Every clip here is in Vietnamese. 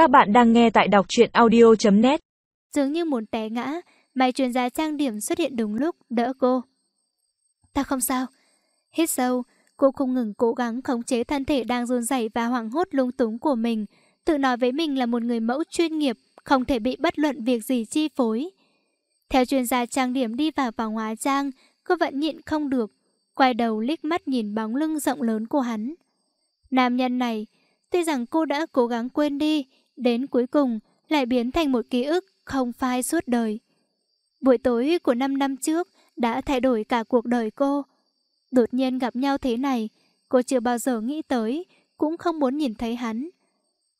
Các bạn đang nghe tại đọc truyện audio.net Dường như muốn té ngã, mày chuyên gia trang điểm xuất hiện đúng lúc, đỡ cô. Ta không sao. Hít sâu, cô không ngừng cố gắng khống chế thân thể đang run rẩy và hoảng hốt lung túng của mình. Tự nói với mình là một người mẫu chuyên nghiệp, không thể bị bất luận việc gì chi phối. Theo chuyên gia trang điểm đi vào vòng hóa trang, cô vẫn nhịn không được. Quay đầu liếc mắt nhìn bóng lưng rộng lớn của hắn. Nam nhân này, tuy rằng cô đã cố gắng quên đi, đến cuối cùng lại biến thành một ký ức không phai suốt đời. Buổi tối của 5 năm trước đã thay đổi cả cuộc đời cô. Đột nhiên gặp nhau thế này, cô chưa bao giờ nghĩ tới, cũng không muốn nhìn thấy hắn.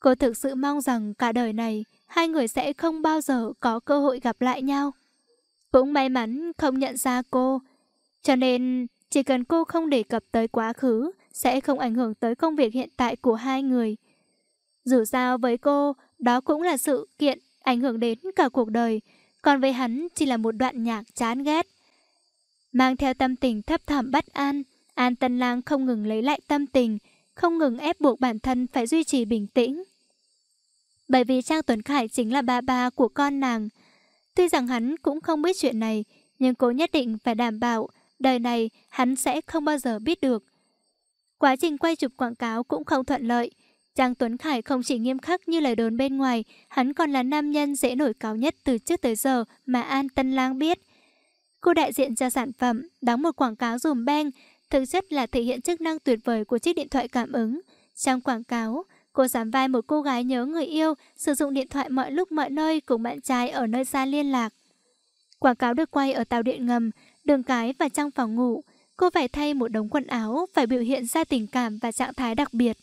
Cô thực sự mong rằng cả đời này hai người sẽ không bao giờ có cơ hội gặp lại nhau. Cũng may mắn không nhận ra cô, cho nên chỉ cần cô không đề cập tới quá khứ sẽ không ảnh hưởng tới công việc hiện tại của hai người. Dù sao với cô, đó cũng là sự kiện ảnh hưởng đến cả cuộc đời, còn với hắn chỉ là một đoạn nhạc chán ghét. Mang theo tâm tình thấp thỏm bất an, An Tân Lang không ngừng lấy lại tâm tình, không ngừng ép buộc bản thân phải duy trì bình tĩnh. Bởi vì Trang Tuấn Khải chính là ba ba của con nàng. Tuy rằng hắn cũng không biết chuyện này, nhưng cô nhất định phải đảm bảo đời này hắn sẽ không bao giờ biết được. Quá trình quay chụp quảng cáo cũng không thuận lợi. Trang Tuấn Khải không chỉ nghiêm khắc như lời đồn bên ngoài, hắn còn là nam nhân dễ nổi cáo nhất từ trước tới giờ mà An Tân Lang biết. Cô đại diện cho sản phẩm, đóng một quảng cáo dùm beng, thực chất là thể hiện chức năng tuyệt vời của chiếc điện thoại cảm ứng. Trong quảng cáo, cô giảm vai một cô gái nhớ người yêu, sử dụng điện thoại mọi lúc mọi nơi cùng bạn trai ở nơi xa liên lạc. Quảng cáo được quay ở tàu điện ngầm, đường cái và trong phòng ngủ. Cô phải thay một đống quần áo, phải biểu hiện ra tình cảm và trạng thái đặc biệt.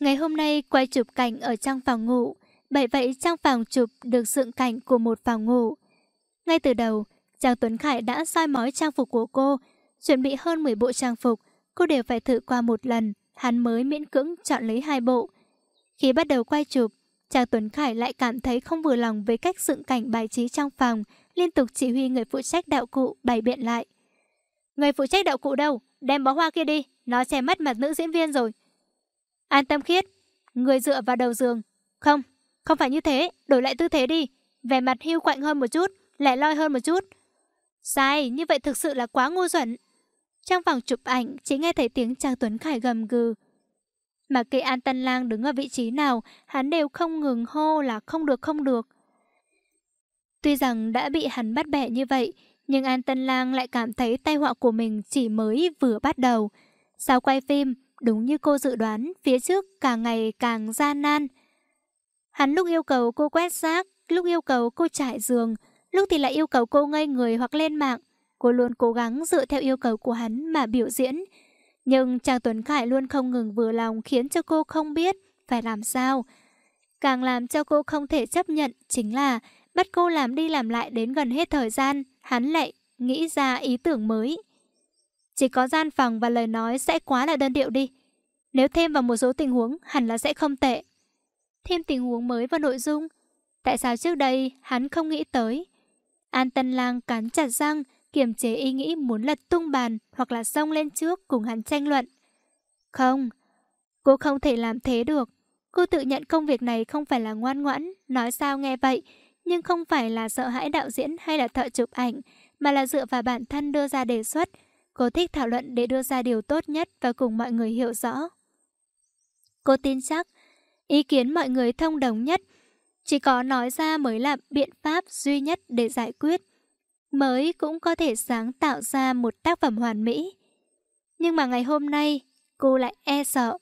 Ngày hôm nay quay chụp cảnh ở trong phòng ngủ, bởi vậy trong phòng chụp được dựng cảnh của một phòng ngủ. Ngay từ đầu, Trang Tuấn Khải đã soi mói trang phục của cô, chuẩn bị hơn 10 bộ trang phục, cô đều phải thử qua một lần, hắn mới miễn cưỡng chọn lấy hai bộ. Khi bắt đầu quay chụp, Trang Tuấn Khải lại cảm thấy không vừa lòng với cách dựng cảnh bài trí trong phòng, liên tục chỉ huy người phụ trách đạo cụ bày biện lại. Người phụ trách đạo cụ đâu? Đem bó hoa kia đi, nó che mất mặt nữ diễn viên rồi. An tâm khiết, người dựa vào đầu giường. Không, không phải như thế, đổi lại tư thế đi. Vẻ mặt hưu quạnh hơn một chút, lẻ loi hơn một chút. Sai, như vậy thực sự là quá ngu xuẩn. Trong phòng chụp ảnh, chỉ nghe thấy tiếng Trang Tuấn Khải gầm gừ. Mà kệ An Tân Lang đứng ở vị trí nào, hắn đều không ngừng hô là không được không được. Tuy rằng đã bị hắn bắt bẻ như vậy, nhưng An Tân Lang lại cảm thấy tai họa của mình chỉ mới vừa bắt đầu. Sau quay phim, đúng như cô dự đoán, phía trước càng ngày càng gian nan. Hắn lúc yêu cầu cô quét rác, lúc yêu cầu cô trải giường, lúc thì lại yêu cầu cô ngây người hoặc lên mạng. Cô luôn cố gắng dựa theo yêu cầu của hắn mà biểu diễn. Nhưng chàng Tuấn Khải luôn không ngừng vừa lòng khiến cho cô không biết phải làm sao. Càng làm cho cô không thể chấp nhận chính là bắt cô làm đi làm lại đến gần hết thời gian, hắn lại nghĩ ra ý tưởng mới. Chỉ có gian phòng và lời nói sẽ quá là đơn điệu đi. Nếu thêm vào một số tình huống, hẳn là sẽ không tệ. Thêm tình huống mới vào nội dung. Tại sao trước đây hắn không nghĩ tới? An Tân Lang cắn chặt răng, kiềm chế ý nghĩ muốn lật tung bàn hoặc là xông lên trước cùng hắn tranh luận. Không, cô không thể làm thế được. Cô tự nhận công việc này không phải là ngoan ngoãn, nói sao nghe vậy, nhưng không phải là sợ hãi đạo diễn hay là thợ chụp ảnh, mà là dựa vào bản thân đưa ra đề xuất. Cô thích thảo luận để đưa ra điều tốt nhất và cùng mọi người hiểu rõ. Cô tin chắc, ý kiến mọi người thông đồng nhất, chỉ có nói ra mới là biện pháp duy nhất để giải quyết. Mới cũng có thể sáng tạo ra một tác phẩm hoàn mỹ. Nhưng mà ngày hôm nay, cô lại e sợ.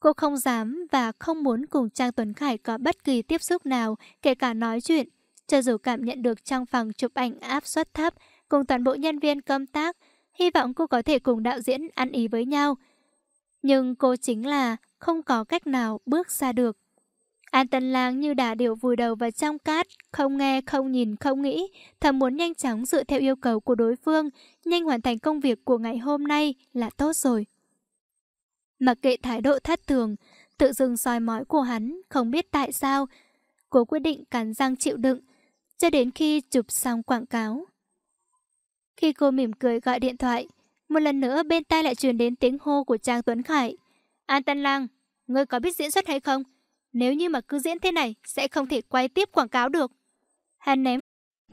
Cô không dám và không muốn cùng Trang Tuấn Khải có bất kỳ tiếp xúc nào, kể cả nói chuyện. Cho dù cảm nhận được trong phòng chụp ảnh áp suất thấp, cùng toàn bộ nhân viên công tác, hy vọng cô có thể cùng đạo diễn ăn ý với nhau. Nhưng cô chính là không có cách nào bước ra được. An Tân Lang như đã điệu vùi đầu vào trong cát, không nghe, không nhìn, không nghĩ, thầm muốn nhanh chóng dựa theo yêu cầu của đối phương, nhanh hoàn thành công việc của ngày hôm nay là tốt rồi. Mặc kệ thái độ thất thường, tự dưng soi mói của hắn, không biết tại sao, cô quyết định cắn răng chịu đựng, cho đến khi chụp xong quảng cáo. Khi cô mỉm cười gọi điện thoại, một lần nữa bên tai lại truyền đến tiếng hô của Trang Tuấn Khải. An Tân Lang, ngươi có biết diễn xuất hay không? Nếu như mà cứ diễn thế này, sẽ không thể quay tiếp quảng cáo được. Hắn ném.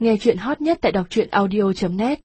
Nghe chuyện hot nhất tại đọc truyện audio.net